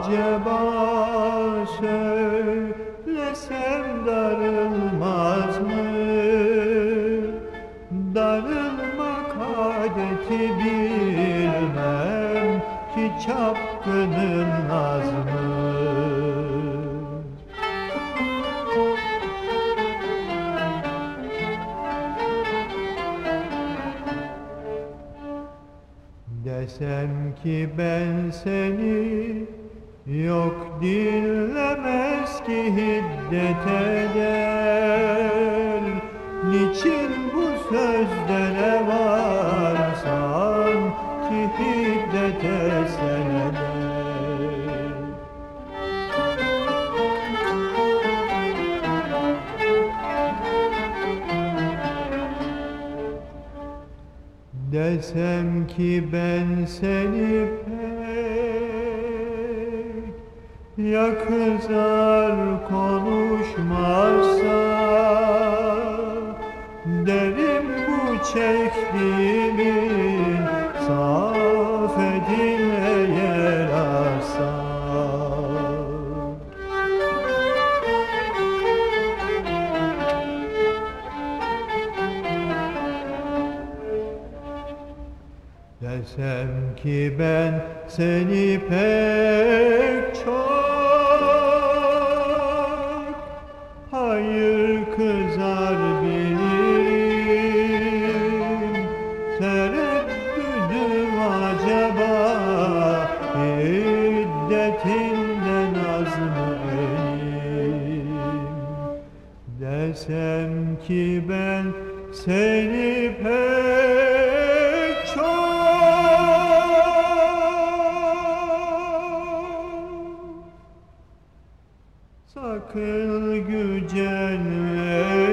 acaba söylesem darılmaz mı? Darılmak adeti bilmem ki çapkının nazmı. Desem ki ben seni yok dinlemez ki hiddet eder. Niçin bu sözlere varsan ki hiddete sen eder. Desem ki ben seni pek Ya kızar konuşmazsa Derim bu çektiğimin Saf edin eğer asar Desem ki ben seni pek çok Şiddetinden azma elim Desem ki ben seni pek çok Sakın gücenme.